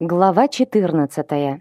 Глава 14.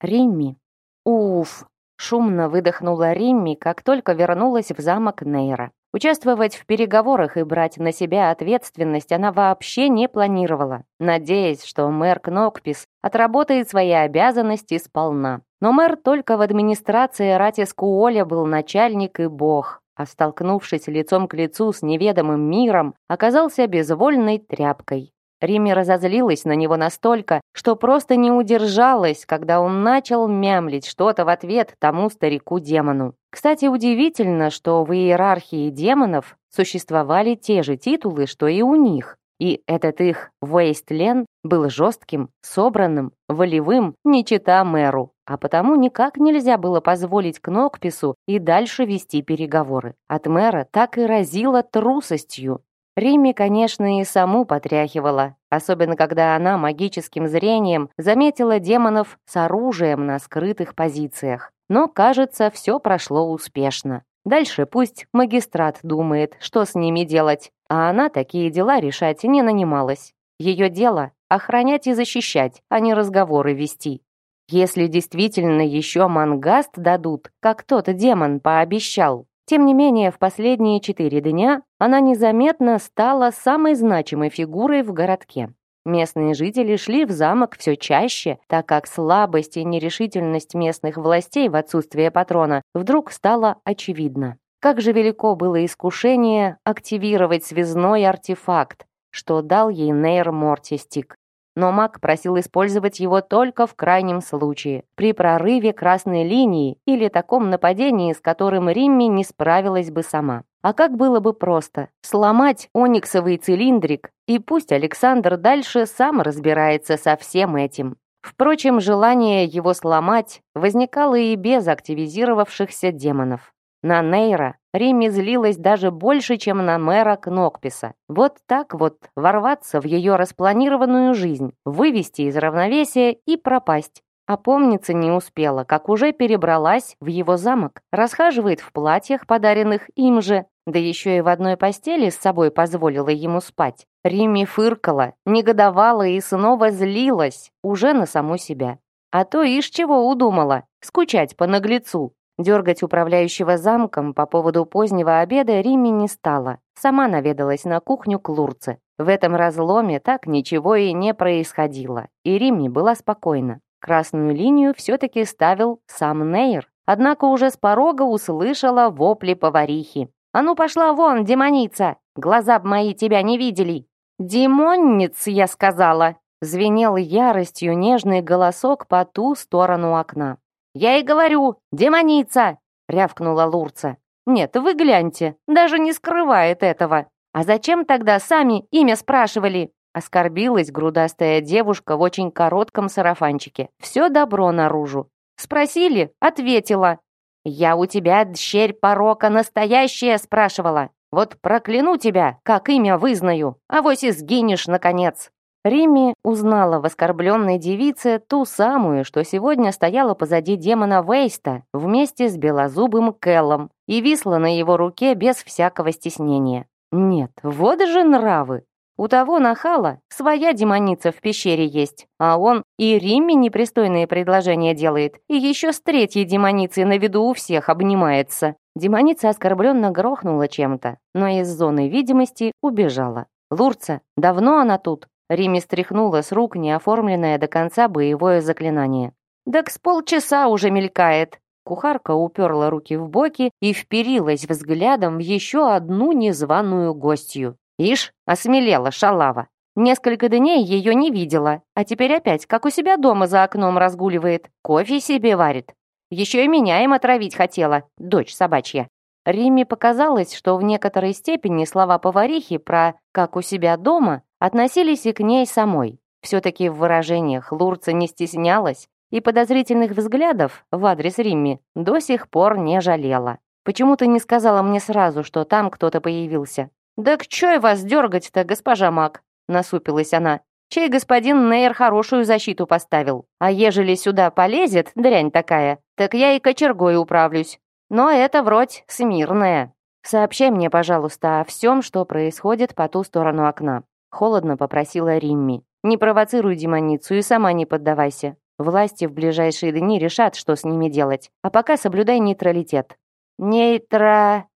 Римми. Уф! Шумно выдохнула Римми, как только вернулась в замок Нейра. Участвовать в переговорах и брать на себя ответственность она вообще не планировала, надеясь, что мэр Кнокпис отработает свои обязанности сполна. Но мэр только в администрации Ратискуоля был начальник и бог, а столкнувшись лицом к лицу с неведомым миром, оказался безвольной тряпкой. Риме разозлилась на него настолько, что просто не удержалась, когда он начал мямлить что-то в ответ тому старику-демону. Кстати, удивительно, что в иерархии демонов существовали те же титулы, что и у них. И этот их Вейстлен был жестким, собранным, волевым, не чита мэру. А потому никак нельзя было позволить Кнокпису и дальше вести переговоры. От мэра так и разило трусостью. Римми, конечно, и саму потряхивала, особенно когда она магическим зрением заметила демонов с оружием на скрытых позициях. Но, кажется, все прошло успешно. Дальше пусть магистрат думает, что с ними делать, а она такие дела решать не нанималась. Ее дело — охранять и защищать, а не разговоры вести. Если действительно еще мангаст дадут, как тот демон пообещал, тем не менее, в последние четыре дня она незаметно стала самой значимой фигурой в городке. Местные жители шли в замок все чаще, так как слабость и нерешительность местных властей в отсутствие патрона вдруг стала очевидна. Как же велико было искушение активировать связной артефакт, что дал ей Нейр Мортистик но маг просил использовать его только в крайнем случае, при прорыве красной линии или таком нападении, с которым Римми не справилась бы сама. А как было бы просто сломать ониксовый цилиндрик, и пусть Александр дальше сам разбирается со всем этим. Впрочем, желание его сломать возникало и без активизировавшихся демонов. На Нейра Римми злилась даже больше, чем на мэра Кнокписа. Вот так вот ворваться в ее распланированную жизнь, вывести из равновесия и пропасть. Опомниться не успела, как уже перебралась в его замок. Расхаживает в платьях, подаренных им же, да еще и в одной постели с собой позволила ему спать. Римми фыркала, негодовала и снова злилась, уже на саму себя. А то ишь чего удумала, скучать по наглецу. Дергать управляющего замком по поводу позднего обеда Римми не стала. Сама наведалась на кухню к Лурце. В этом разломе так ничего и не происходило, и Римми была спокойна. Красную линию все-таки ставил сам Нейр, однако уже с порога услышала вопли поварихи. «А ну пошла вон, демоница! Глаза б мои тебя не видели!» «Демонниц, я сказала!» Звенел яростью нежный голосок по ту сторону окна. «Я и говорю, демоница!» — рявкнула Лурца. «Нет, вы гляньте, даже не скрывает этого. А зачем тогда сами имя спрашивали?» Оскорбилась грудастая девушка в очень коротком сарафанчике. Все добро наружу. Спросили, ответила. «Я у тебя, дщерь порока, настоящая?» спрашивала. «Вот прокляну тебя, как имя вызнаю, а вось и сгинешь, наконец». Римми узнала в оскорбленной девице ту самую, что сегодня стояла позади демона Вейста вместе с белозубым Келлом и висла на его руке без всякого стеснения. Нет, вот же нравы. У того нахала своя демоница в пещере есть, а он и Римме непристойные предложения делает, и еще с третьей демоницей на виду у всех обнимается. Демоница оскорбленно грохнула чем-то, но из зоны видимости убежала. Лурца, давно она тут? Рими стряхнула с рук неоформленное до конца боевое заклинание. «Так с полчаса уже мелькает». Кухарка уперла руки в боки и вперилась взглядом в еще одну незваную гостью. Ишь, осмелела шалава. Несколько дней ее не видела, а теперь опять, как у себя дома за окном разгуливает, кофе себе варит. Еще и меня им отравить хотела, дочь собачья. Риме показалось, что в некоторой степени слова поварихи про «как у себя дома» относились и к ней самой. Все-таки в выражениях Лурца не стеснялась и подозрительных взглядов в адрес Римми до сих пор не жалела. Почему ты не сказала мне сразу, что там кто-то появился? «Да к чё вас дергать-то, госпожа Мак?» насупилась она. «Чей господин Нейр хорошую защиту поставил? А ежели сюда полезет, дрянь такая, так я и кочергой управлюсь. Но это вроде смирная. Сообщай мне, пожалуйста, о всем, что происходит по ту сторону окна. Холодно попросила Римми. Не провоцируй демоницу и сама не поддавайся. Власти в ближайшие дни решат, что с ними делать. А пока соблюдай нейтралитет». «Нейтротет»,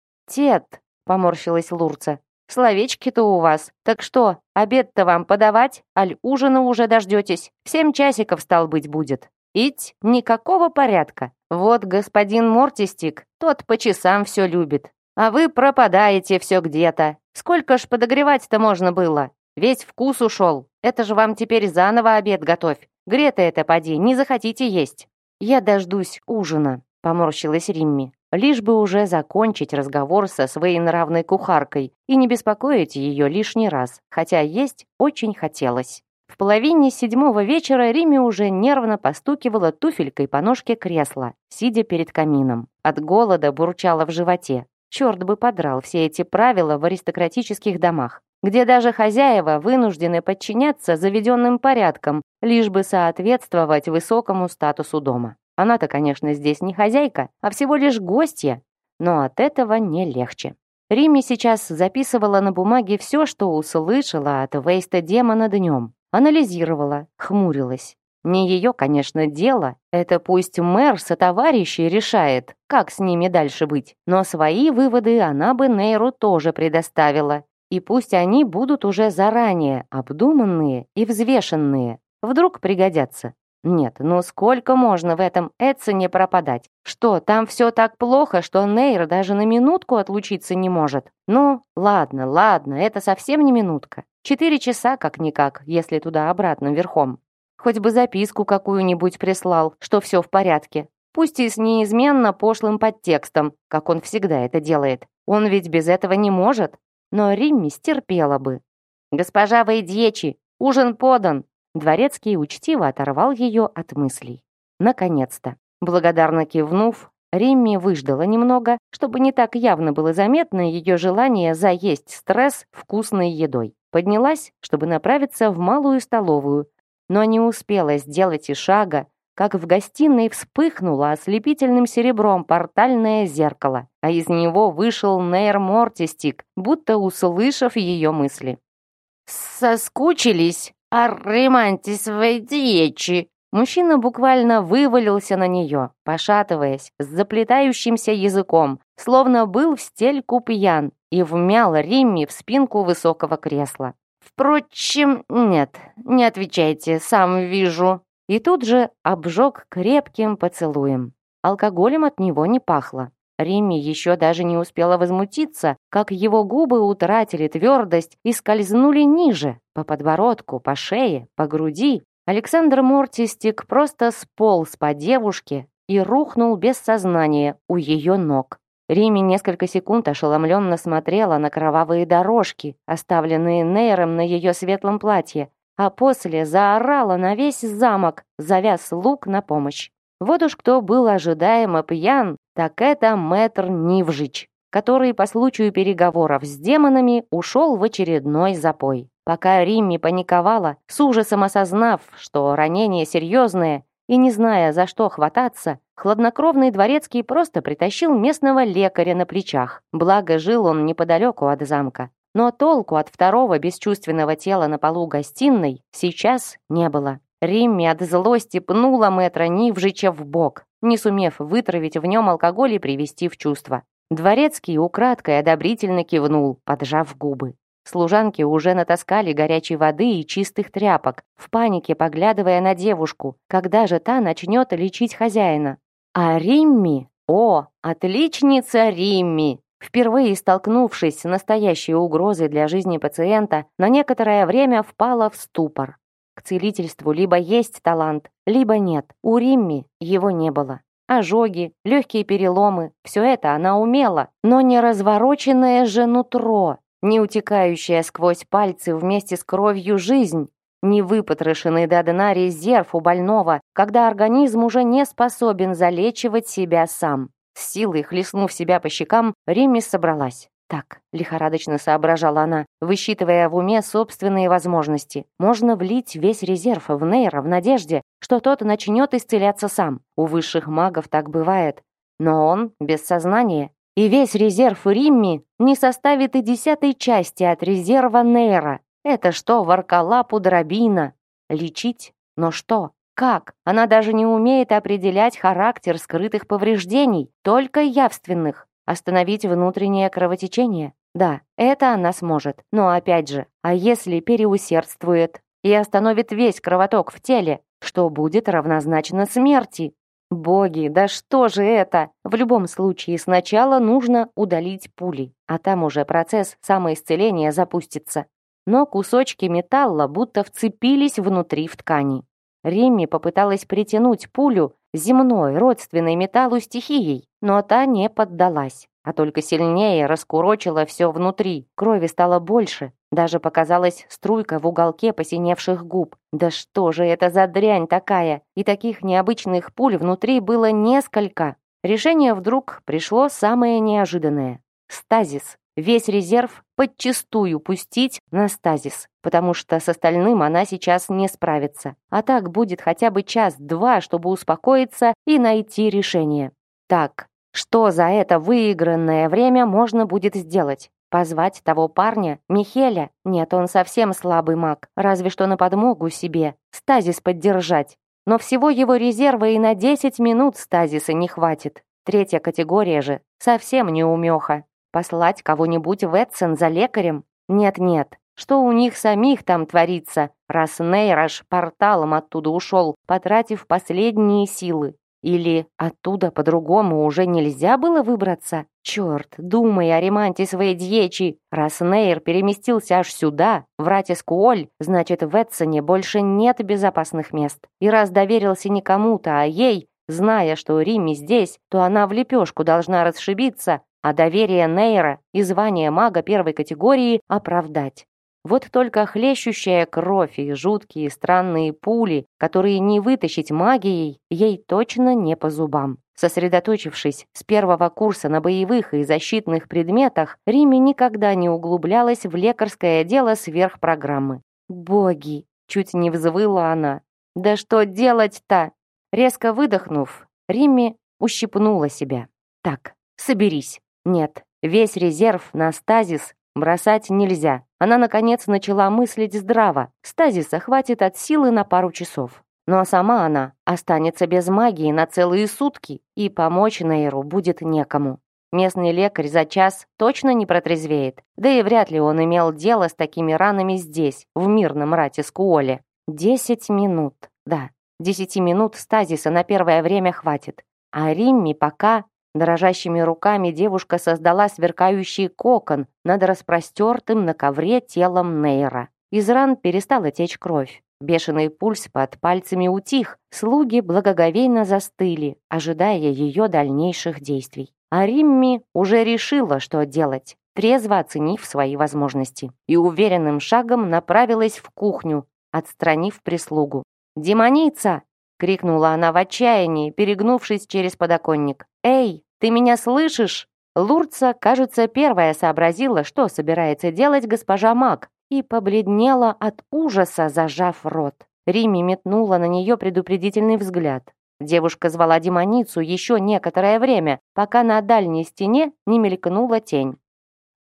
— поморщилась Лурца. «Словечки-то у вас. Так что, обед-то вам подавать, аль ужина уже дождетесь? Семь часиков, стал быть, будет. Ить, никакого порядка. Вот господин Мортистик, тот по часам все любит. А вы пропадаете все где-то. Сколько ж подогревать-то можно было? Весь вкус ушел. Это же вам теперь заново обед готовь. Грета это поди, не захотите есть. Я дождусь ужина, поморщилась Римми. Лишь бы уже закончить разговор со своей нравной кухаркой и не беспокоить ее лишний раз, хотя есть очень хотелось. В половине седьмого вечера Риме уже нервно постукивала туфелькой по ножке кресла, сидя перед камином. От голода бурчала в животе. Черт бы подрал все эти правила в аристократических домах где даже хозяева вынуждены подчиняться заведенным порядкам, лишь бы соответствовать высокому статусу дома. Она-то, конечно, здесь не хозяйка, а всего лишь гостья, но от этого не легче. Римми сейчас записывала на бумаге все, что услышала от Вейста демона днем. Анализировала, хмурилась. Не ее, конечно, дело. Это пусть мэр со товарищей решает, как с ними дальше быть. Но свои выводы она бы Нейру тоже предоставила. И пусть они будут уже заранее обдуманные и взвешенные. Вдруг пригодятся. Нет, ну сколько можно в этом Эдсоне пропадать? Что, там все так плохо, что Нейр даже на минутку отлучиться не может? Ну, ладно, ладно, это совсем не минутка. Четыре часа как-никак, если туда-обратно верхом. Хоть бы записку какую-нибудь прислал, что все в порядке. Пусть и с неизменно пошлым подтекстом, как он всегда это делает. Он ведь без этого не может но Римми стерпела бы. «Госпожа Вейдьечи, ужин подан!» Дворецкий учтиво оторвал ее от мыслей. Наконец-то. Благодарно кивнув, Римми выждала немного, чтобы не так явно было заметно ее желание заесть стресс вкусной едой. Поднялась, чтобы направиться в малую столовую, но не успела сделать и шага, как в гостиной вспыхнуло ослепительным серебром портальное зеркало, а из него вышел Нейр Мортистик, будто услышав ее мысли. «Соскучились? Арремантис вейдиечи!» Мужчина буквально вывалился на нее, пошатываясь, с заплетающимся языком, словно был в стельку пьян, и вмял Римми в спинку высокого кресла. «Впрочем, нет, не отвечайте, сам вижу», и тут же обжег крепким поцелуем. Алкоголем от него не пахло. Римми еще даже не успела возмутиться, как его губы утратили твердость и скользнули ниже, по подбородку, по шее, по груди. Александр Мортистик просто сполз по девушке и рухнул без сознания у ее ног. Римми несколько секунд ошеломленно смотрела на кровавые дорожки, оставленные Нейром на ее светлом платье, а после заорала на весь замок, завяз лук на помощь. Вот уж кто был ожидаемо пьян, так это мэтр Нивжич, который по случаю переговоров с демонами ушел в очередной запой. Пока Римми паниковала, с ужасом осознав, что ранение серьезное, и не зная, за что хвататься, хладнокровный дворецкий просто притащил местного лекаря на плечах. Благо, жил он неподалеку от замка. Но толку от второго бесчувственного тела на полу гостиной сейчас не было. Римми от злости пнула мэтра Нивжича в бок, не сумев вытравить в нем алкоголь и привести в чувство. Дворецкий украдкой одобрительно кивнул, поджав губы. Служанки уже натаскали горячей воды и чистых тряпок, в панике поглядывая на девушку, когда же та начнет лечить хозяина. А Римми, о, отличница Римми, Впервые столкнувшись с настоящей угрозой для жизни пациента, на некоторое время впала в ступор. К целительству либо есть талант, либо нет. У Римми его не было. Ожоги, легкие переломы – все это она умела, но не развороченное же нутро, не утекающая сквозь пальцы вместе с кровью жизнь, не выпотрошенный до дна резерв у больного, когда организм уже не способен залечивать себя сам. С силой хлестнув себя по щекам, Ремми собралась. Так, лихорадочно соображала она, высчитывая в уме собственные возможности. Можно влить весь резерв в Нейра в надежде, что тот начнет исцеляться сам. У высших магов так бывает. Но он без сознания. И весь резерв Римми не составит и десятой части от резерва Нейра. Это что, Варкалапу дробина? Лечить? Но что? Как? Она даже не умеет определять характер скрытых повреждений, только явственных. Остановить внутреннее кровотечение? Да, это она сможет. Но опять же, а если переусердствует и остановит весь кровоток в теле, что будет равнозначно смерти? Боги, да что же это? В любом случае сначала нужно удалить пули, а там уже процесс самоисцеления запустится. Но кусочки металла будто вцепились внутри в ткани. Римми попыталась притянуть пулю земной, родственной металлу стихией, но та не поддалась, а только сильнее раскурочила все внутри. Крови стало больше, даже показалась струйка в уголке посиневших губ. Да что же это за дрянь такая? И таких необычных пуль внутри было несколько. Решение вдруг пришло самое неожиданное. Стазис весь резерв подчистую пустить на стазис, потому что с остальным она сейчас не справится. А так будет хотя бы час-два, чтобы успокоиться и найти решение. Так, что за это выигранное время можно будет сделать? Позвать того парня, Михеля? Нет, он совсем слабый маг, разве что на подмогу себе. Стазис поддержать. Но всего его резерва и на 10 минут стазиса не хватит. Третья категория же совсем не умеха. Послать кого-нибудь в Эдсон за лекарем? Нет-нет, что у них самих там творится, раз Нейраж порталом оттуда ушел, потратив последние силы? Или оттуда по-другому уже нельзя было выбраться? Черт, думай о ремонте своей дьечи. Раз Нейр переместился аж сюда, в Ратискуоль, значит, в Эдсоне больше нет безопасных мест. И раз доверился не кому-то, а ей, зная, что Римми здесь, то она в лепешку должна расшибиться, а доверие Нейра и звание мага первой категории оправдать. Вот только хлещущая кровь и жуткие странные пули, которые не вытащить магией, ей точно не по зубам. Сосредоточившись с первого курса на боевых и защитных предметах, Риме никогда не углублялась в лекарское дело сверх программы. «Боги!» — чуть не взвыла она. «Да что делать-то?» Резко выдохнув, Риме ущипнула себя. «Так, соберись. Нет, весь резерв на стазис бросать нельзя. Она, наконец, начала мыслить здраво. Стазиса хватит от силы на пару часов. Ну а сама она останется без магии на целые сутки, и помочь Нейру будет некому. Местный лекарь за час точно не протрезвеет, да и вряд ли он имел дело с такими ранами здесь, в мирном рате Скуоле. Десять минут, да, десяти минут стазиса на первое время хватит. А Римми пока Дрожащими руками девушка создала сверкающий кокон над распростертым на ковре телом Нейра. Из ран перестала течь кровь. Бешеный пульс под пальцами утих, слуги благоговейно застыли, ожидая ее дальнейших действий. А Римми уже решила, что делать, трезво оценив свои возможности, и уверенным шагом направилась в кухню, отстранив прислугу. «Демоница!» — крикнула она в отчаянии, перегнувшись через подоконник. «Эй, ты меня слышишь?» Лурца, кажется, первая сообразила, что собирается делать госпожа Мак, и побледнела от ужаса, зажав рот. Рими метнула на нее предупредительный взгляд. Девушка звала демоницу еще некоторое время, пока на дальней стене не мелькнула тень.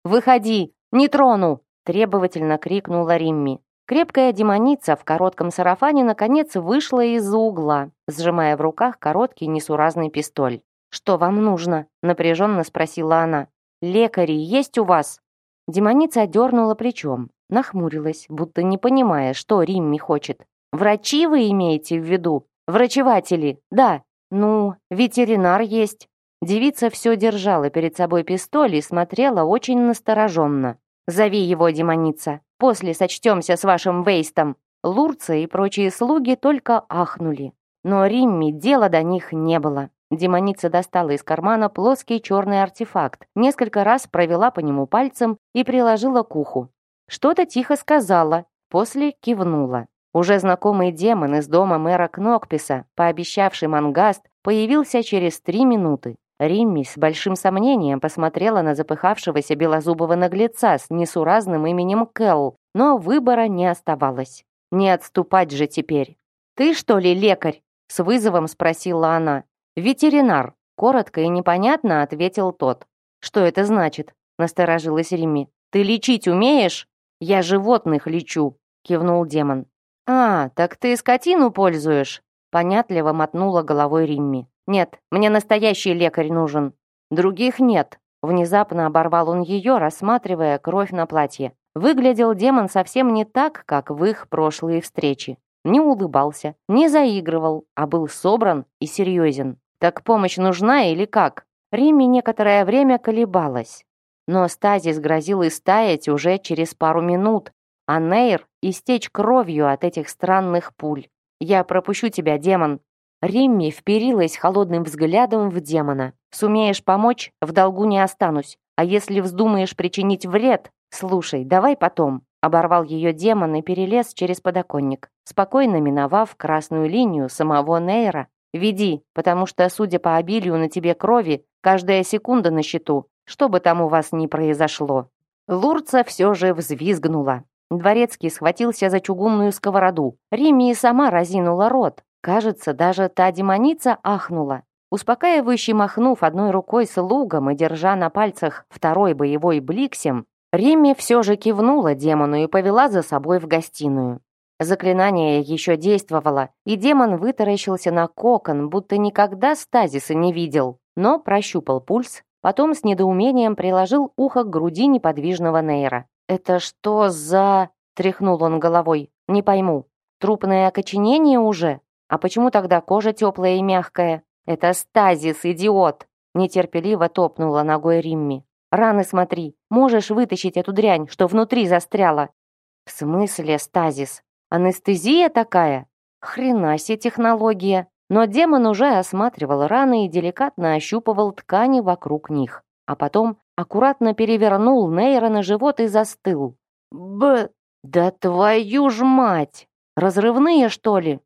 «Выходи! Не трону!» – требовательно крикнула Римми. Крепкая демоница в коротком сарафане наконец вышла из-за угла, сжимая в руках короткий несуразный пистоль. «Что вам нужно?» — напряженно спросила она. «Лекари есть у вас?» Демоница дернула плечом, нахмурилась, будто не понимая, что Римми хочет. «Врачи вы имеете в виду? Врачеватели, да. Ну, ветеринар есть». Девица все держала перед собой пистоль и смотрела очень настороженно. «Зови его, демоница. После сочтемся с вашим Вейстом». Лурца и прочие слуги только ахнули. Но Римми дела до них не было. Демоница достала из кармана плоский черный артефакт, несколько раз провела по нему пальцем и приложила к уху. Что-то тихо сказала, после кивнула. Уже знакомый демон из дома мэра Кнокписа, пообещавший мангаст, появился через три минуты. Римми с большим сомнением посмотрела на запыхавшегося белозубого наглеца с несуразным именем Келл, но выбора не оставалось. Не отступать же теперь. «Ты, что ли, лекарь?» — с вызовом спросила она. «Ветеринар», — коротко и непонятно ответил тот. «Что это значит?» — насторожилась Римми. «Ты лечить умеешь?» «Я животных лечу», — кивнул демон. «А, так ты скотину пользуешь?» Понятливо мотнула головой Римми. «Нет, мне настоящий лекарь нужен. Других нет». Внезапно оборвал он ее, рассматривая кровь на платье. Выглядел демон совсем не так, как в их прошлые встречи. Не улыбался, не заигрывал, а был собран и серьезен. «Так помощь нужна или как?» Римми некоторое время колебалась. Но стазис грозил истаять уже через пару минут, а Нейр истечь кровью от этих странных пуль. «Я пропущу тебя, демон!» Римми вперилась холодным взглядом в демона. «Сумеешь помочь? В долгу не останусь. А если вздумаешь причинить вред? Слушай, давай потом». Оборвал ее демон и перелез через подоконник, спокойно миновав красную линию самого Нейра. «Веди, потому что, судя по обилию на тебе крови, каждая секунда на счету, что бы там у вас ни произошло». Лурца все же взвизгнула. Дворецкий схватился за чугунную сковороду. Римми и сама разинула рот. Кажется, даже та демоница ахнула. Успокаивающе махнув одной рукой с лугом и держа на пальцах второй боевой бликсем, Римми все же кивнула демону и повела за собой в гостиную. Заклинание еще действовало, и демон вытаращился на кокон, будто никогда стазиса не видел, но прощупал пульс, потом с недоумением приложил ухо к груди неподвижного Нейра. «Это что за...» — тряхнул он головой. «Не пойму. Трупное окоченение уже? А почему тогда кожа теплая и мягкая? Это стазис, идиот!» Нетерпеливо топнула ногой Римми. «Раны смотри. Можешь вытащить эту дрянь, что внутри застряла?» «В смысле стазис? Анестезия такая?» «Хрена технология!» Но демон уже осматривал раны и деликатно ощупывал ткани вокруг них. А потом аккуратно перевернул Нейра на живот и застыл. «Б... да твою ж мать! Разрывные, что ли?»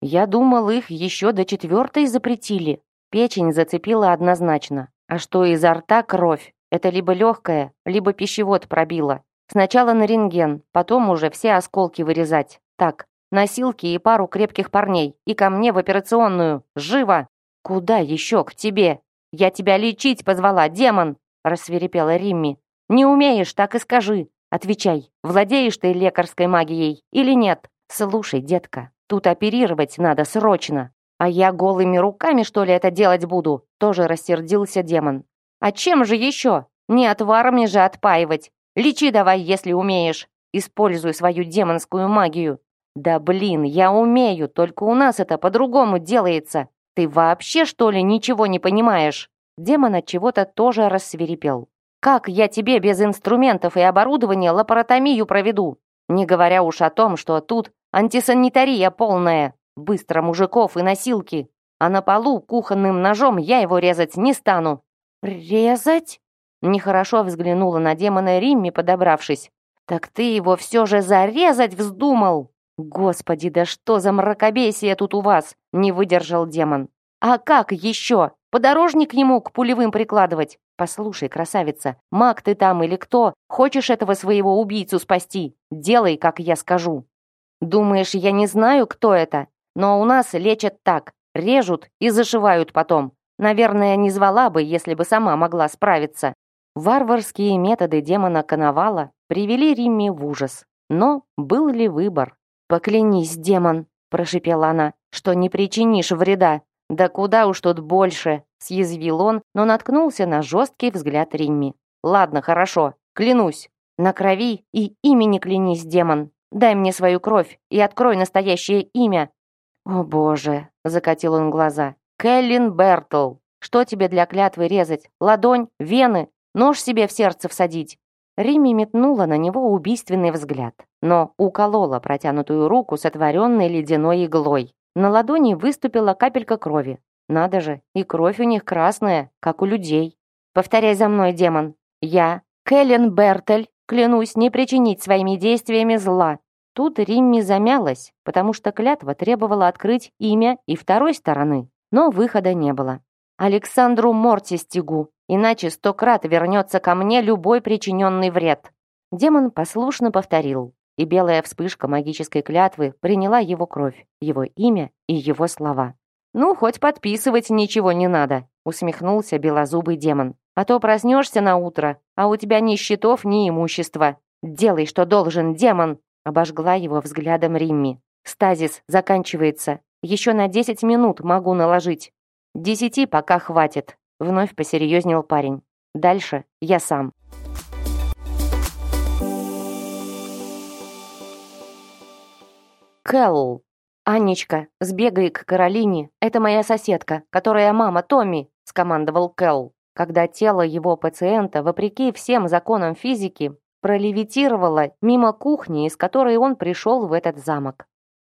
Я думал, их еще до четвертой запретили. Печень зацепила однозначно. А что изо рта кровь? Это либо легкая, либо пищевод пробило. Сначала на рентген, потом уже все осколки вырезать. Так, носилки и пару крепких парней. И ко мне в операционную. Живо! Куда еще к тебе? Я тебя лечить позвала, демон! рассверепела Римми. «Не умеешь, так и скажи. Отвечай, владеешь ты лекарской магией или нет? Слушай, детка, тут оперировать надо срочно. А я голыми руками, что ли, это делать буду?» Тоже рассердился демон. «А чем же еще? Не отварами же отпаивать. Лечи давай, если умеешь. Используй свою демонскую магию». «Да блин, я умею, только у нас это по-другому делается. Ты вообще, что ли, ничего не понимаешь?» Демон от чего-то тоже рассверепел. «Как я тебе без инструментов и оборудования лапаротомию проведу? Не говоря уж о том, что тут антисанитария полная, быстро мужиков и носилки, а на полу кухонным ножом я его резать не стану». «Резать?» Нехорошо взглянула на демона Римми, подобравшись. «Так ты его все же зарезать вздумал!» «Господи, да что за мракобесие тут у вас!» Не выдержал демон. «А как еще? Подорожник ему к пулевым прикладывать. Послушай, красавица, маг ты там или кто, хочешь этого своего убийцу спасти? Делай, как я скажу. Думаешь, я не знаю, кто это? Но у нас лечат так, режут и зашивают потом. Наверное, не звала бы, если бы сама могла справиться. Варварские методы демона Коновала привели Римми в ужас. Но был ли выбор? «Поклянись, демон», — прошипела она, — «что не причинишь вреда. «Да куда уж тут больше!» — съязвил он, но наткнулся на жесткий взгляд Римми. «Ладно, хорошо, клянусь. На крови и имени клянись, демон. Дай мне свою кровь и открой настоящее имя». «О боже!» — закатил он глаза. «Кэллин Бертл. Что тебе для клятвы резать? Ладонь? Вены? Нож себе в сердце всадить?» Римми метнула на него убийственный взгляд, но уколола протянутую руку сотворенной ледяной иглой. На ладони выступила капелька крови. Надо же, и кровь у них красная, как у людей. Повторяй за мной, демон. Я, Кэлен Бертель, клянусь не причинить своими действиями зла. Тут Римми замялась, потому что клятва требовала открыть имя и второй стороны. Но выхода не было. Александру Морти стегу, иначе сто крат вернется ко мне любой причиненный вред. Демон послушно повторил и белая вспышка магической клятвы приняла его кровь, его имя и его слова. «Ну, хоть подписывать ничего не надо», усмехнулся белозубый демон. «А то проснешься на утро, а у тебя ни счетов, ни имущества. Делай, что должен, демон!» обожгла его взглядом Римми. Стазис заканчивается. Еще на 10 минут могу наложить. Десяти пока хватит. Вновь посерьезнел парень. Дальше я сам. Кэлл. «Анечка, сбегай к Каролине. Это моя соседка, которая мама Томми», — скомандовал Кэлл, когда тело его пациента, вопреки всем законам физики, пролевитировало мимо кухни, из которой он пришел в этот замок.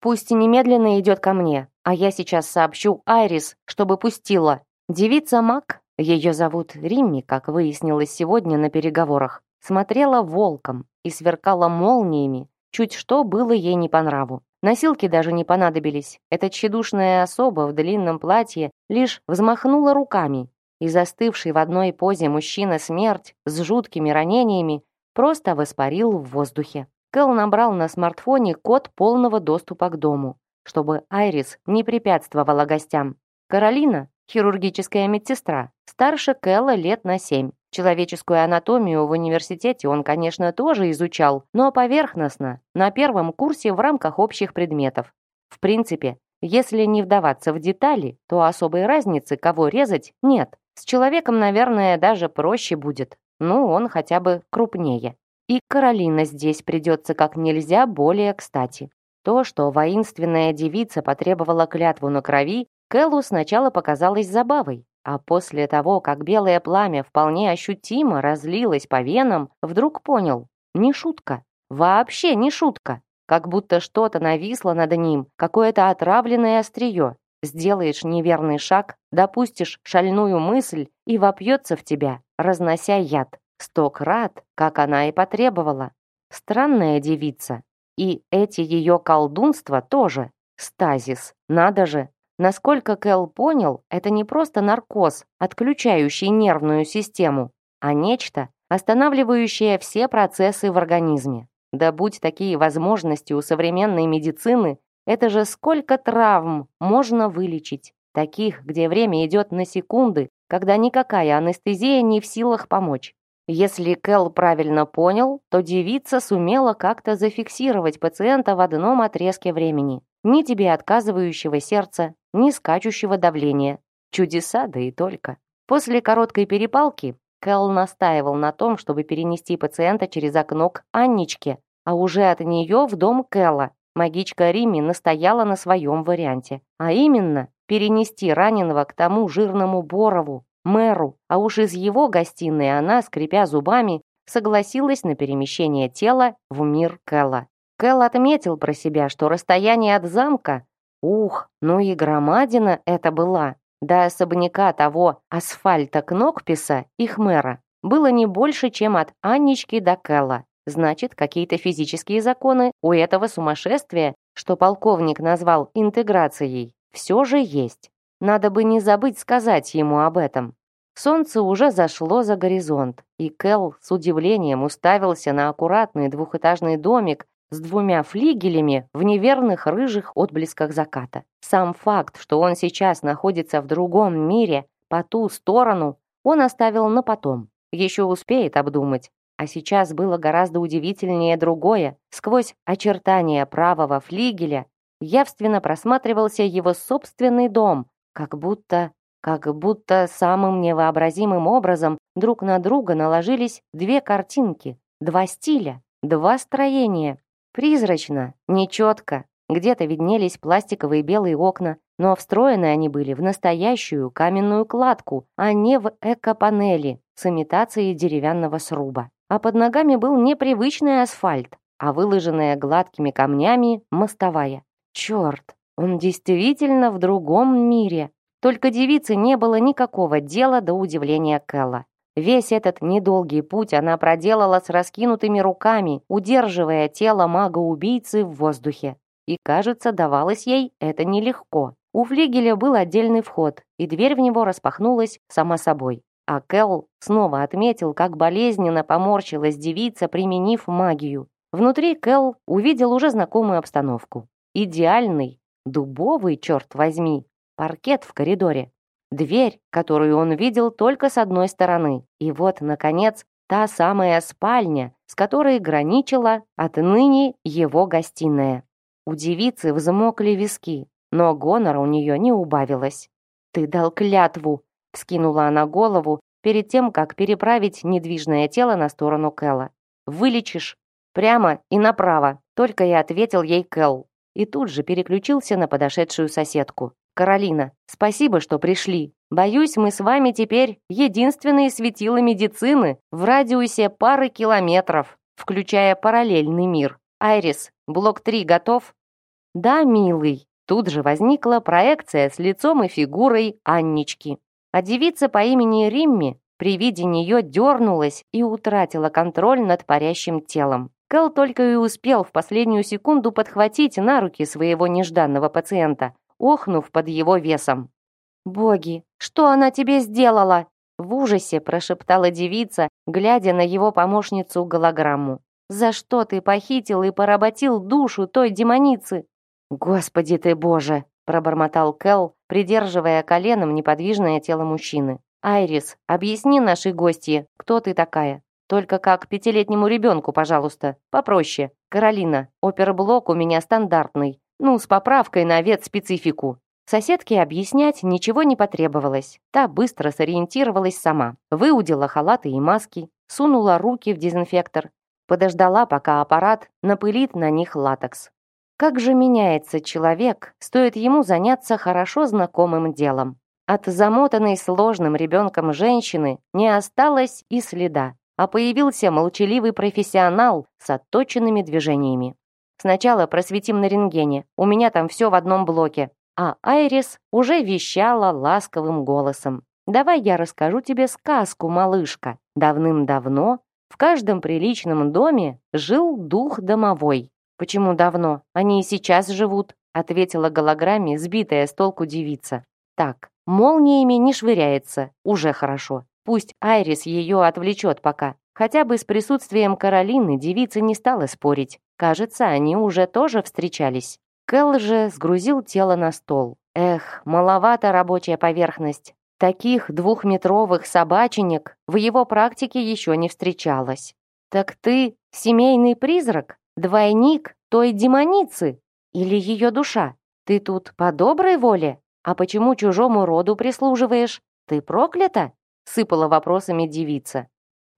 «Пусть немедленно идет ко мне, а я сейчас сообщу Айрис, чтобы пустила. Девица Мак, ее зовут Римми, как выяснилось сегодня на переговорах, смотрела волком и сверкала молниями, чуть что было ей не по нраву. Носилки даже не понадобились. Эта тщедушная особа в длинном платье лишь взмахнула руками, и застывший в одной позе мужчина-смерть с жуткими ранениями просто воспарил в воздухе. Кэл набрал на смартфоне код полного доступа к дому, чтобы Айрис не препятствовала гостям. Каролина, хирургическая медсестра, старше Кэлла лет на семь. Человеческую анатомию в университете он, конечно, тоже изучал, но поверхностно, на первом курсе в рамках общих предметов. В принципе, если не вдаваться в детали, то особой разницы, кого резать, нет. С человеком, наверное, даже проще будет. Ну, он хотя бы крупнее. И Каролина здесь придется как нельзя более кстати. То, что воинственная девица потребовала клятву на крови, Кэллу сначала показалось забавой. А после того, как белое пламя вполне ощутимо разлилось по венам, вдруг понял — не шутка. Вообще не шутка. Как будто что-то нависло над ним, какое-то отравленное острие. Сделаешь неверный шаг, допустишь шальную мысль и вопьется в тебя, разнося яд. Сто крат, как она и потребовала. Странная девица. И эти ее колдунства тоже. Стазис, надо же, Насколько Кэл понял, это не просто наркоз, отключающий нервную систему, а нечто, останавливающее все процессы в организме. Да будь такие возможности у современной медицины, это же сколько травм можно вылечить. Таких, где время идет на секунды, когда никакая анестезия не в силах помочь. Если Кэл правильно понял, то девица сумела как-то зафиксировать пациента в одном отрезке времени. Ни тебе отказывающего сердца, ни скачущего давления. Чудеса, да и только. После короткой перепалки Кэл настаивал на том, чтобы перенести пациента через окно к Анничке, а уже от нее в дом Кэлла. Магичка Римми настояла на своем варианте, а именно перенести раненого к тому жирному Борову, мэру, а уж из его гостиной она, скрипя зубами, согласилась на перемещение тела в мир Кэлла. Кэл отметил про себя, что расстояние от замка Ух, ну и громадина это была. До особняка того асфальта Кнокписа, их мэра, было не больше, чем от Аннички до Кэлла. Значит, какие-то физические законы у этого сумасшествия, что полковник назвал интеграцией, все же есть. Надо бы не забыть сказать ему об этом. Солнце уже зашло за горизонт, и Кэл с удивлением уставился на аккуратный двухэтажный домик с двумя флигелями в неверных рыжих отблесках заката. Сам факт, что он сейчас находится в другом мире, по ту сторону, он оставил на потом. Еще успеет обдумать. А сейчас было гораздо удивительнее другое. Сквозь очертания правого флигеля явственно просматривался его собственный дом, как будто, как будто самым невообразимым образом друг на друга наложились две картинки, два стиля, два строения, Призрачно, нечетко. Где-то виднелись пластиковые белые окна, но встроены они были в настоящую каменную кладку, а не в эко-панели с имитацией деревянного сруба. А под ногами был непривычный асфальт, а выложенная гладкими камнями мостовая. Черт, он действительно в другом мире. Только девице не было никакого дела до удивления Кэлла. Весь этот недолгий путь она проделала с раскинутыми руками, удерживая тело мага-убийцы в воздухе. И, кажется, давалось ей это нелегко. У флигеля был отдельный вход, и дверь в него распахнулась сама собой. А Кэл снова отметил, как болезненно поморщилась девица, применив магию. Внутри Кэл увидел уже знакомую обстановку. Идеальный, дубовый, черт возьми, паркет в коридоре. Дверь, которую он видел только с одной стороны. И вот, наконец, та самая спальня, с которой граничила отныне его гостиная. У девицы взмокли виски, но гонора у нее не убавилось. «Ты дал клятву!» — вскинула она голову перед тем, как переправить недвижное тело на сторону Кэлла. «Вылечишь! Прямо и направо!» — только и ответил ей Кэл. И тут же переключился на подошедшую соседку. «Каролина, спасибо, что пришли. Боюсь, мы с вами теперь единственные светила медицины в радиусе пары километров, включая параллельный мир. Айрис, блок 3 готов?» «Да, милый». Тут же возникла проекция с лицом и фигурой Аннички. А девица по имени Римми при виде нее дернулась и утратила контроль над парящим телом. Кэл только и успел в последнюю секунду подхватить на руки своего нежданного пациента, охнув под его весом. «Боги, что она тебе сделала?» В ужасе прошептала девица, глядя на его помощницу-голограмму. «За что ты похитил и поработил душу той демоницы?» «Господи ты боже!» пробормотал Кэл, придерживая коленом неподвижное тело мужчины. «Айрис, объясни нашей гостье, кто ты такая? Только как пятилетнему ребенку, пожалуйста, попроще. Каролина, оперблок у меня стандартный, ну, с поправкой на ветспецифику». Соседке объяснять ничего не потребовалось. Та быстро сориентировалась сама. Выудила халаты и маски, сунула руки в дезинфектор, подождала, пока аппарат напылит на них латекс. Как же меняется человек, стоит ему заняться хорошо знакомым делом. От замотанной сложным ребенком женщины не осталось и следа, а появился молчаливый профессионал с отточенными движениями. Сначала просветим на рентгене, у меня там все в одном блоке. А Айрис уже вещала ласковым голосом. «Давай я расскажу тебе сказку, малышка. Давным-давно в каждом приличном доме жил дух домовой. «Почему давно? Они и сейчас живут», ответила голограмме сбитая с толку девица. «Так, молниями не швыряется, уже хорошо. Пусть Айрис ее отвлечет пока. Хотя бы с присутствием Каролины девица не стала спорить. Кажется, они уже тоже встречались. Кэл же сгрузил тело на стол. Эх, маловато рабочая поверхность. Таких двухметровых собаченек в его практике еще не встречалось. «Так ты семейный призрак?» Двойник той демоницы? Или ее душа? Ты тут по доброй воле? А почему чужому роду прислуживаешь? Ты проклята?» Сыпала вопросами девица.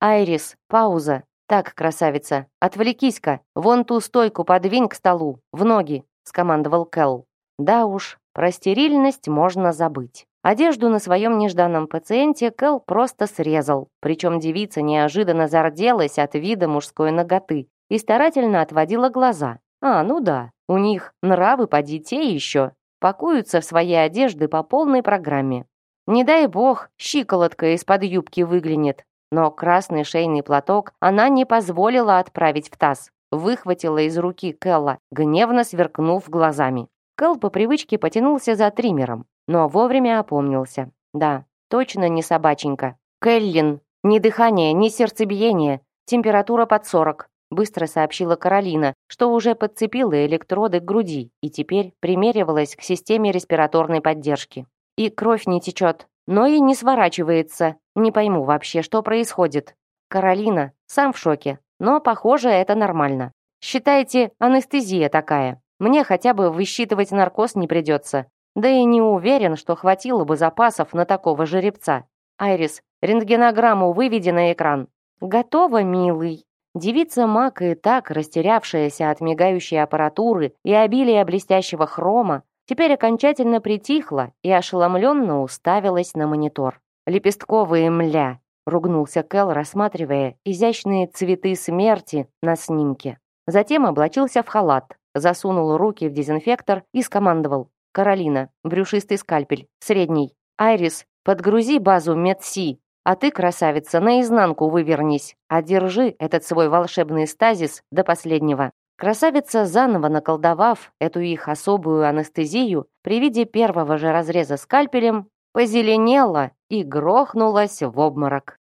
«Айрис, пауза. Так, красавица, отвлекись-ка. Вон ту стойку подвинь к столу, в ноги», скомандовал Кэл. Да уж, про стерильность можно забыть. Одежду на своем нежданном пациенте Кэл просто срезал, причем девица неожиданно зарделась от вида мужской ноготы и старательно отводила глаза. А, ну да, у них нравы по детей еще. Пакуются в свои одежды по полной программе. Не дай бог, щиколотка из-под юбки выглянет. Но красный шейный платок она не позволила отправить в таз. Выхватила из руки Кэлла, гневно сверкнув глазами. Кэл по привычке потянулся за триммером, но вовремя опомнился. Да, точно не собаченька. Кэллин, ни дыхания, ни сердцебиения, температура под 40 быстро сообщила Каролина, что уже подцепила электроды к груди и теперь примеривалась к системе респираторной поддержки. И кровь не течет, но и не сворачивается. Не пойму вообще, что происходит. Каролина сам в шоке, но, похоже, это нормально. Считайте, анестезия такая. Мне хотя бы высчитывать наркоз не придется. Да и не уверен, что хватило бы запасов на такого жеребца. Айрис, рентгенограмму выведи на экран. Готово, милый. Девица Мак и так, растерявшаяся от мигающей аппаратуры и обилия блестящего хрома, теперь окончательно притихла и ошеломленно уставилась на монитор. «Лепестковые мля!» — ругнулся Кэл, рассматривая изящные цветы смерти на снимке. Затем облачился в халат, засунул руки в дезинфектор и скомандовал. «Каролина, брюшистый скальпель, средний. Айрис, подгрузи базу Медси а ты, красавица, наизнанку вывернись, а держи этот свой волшебный стазис до последнего». Красавица, заново наколдовав эту их особую анестезию, при виде первого же разреза скальпелем, позеленела и грохнулась в обморок.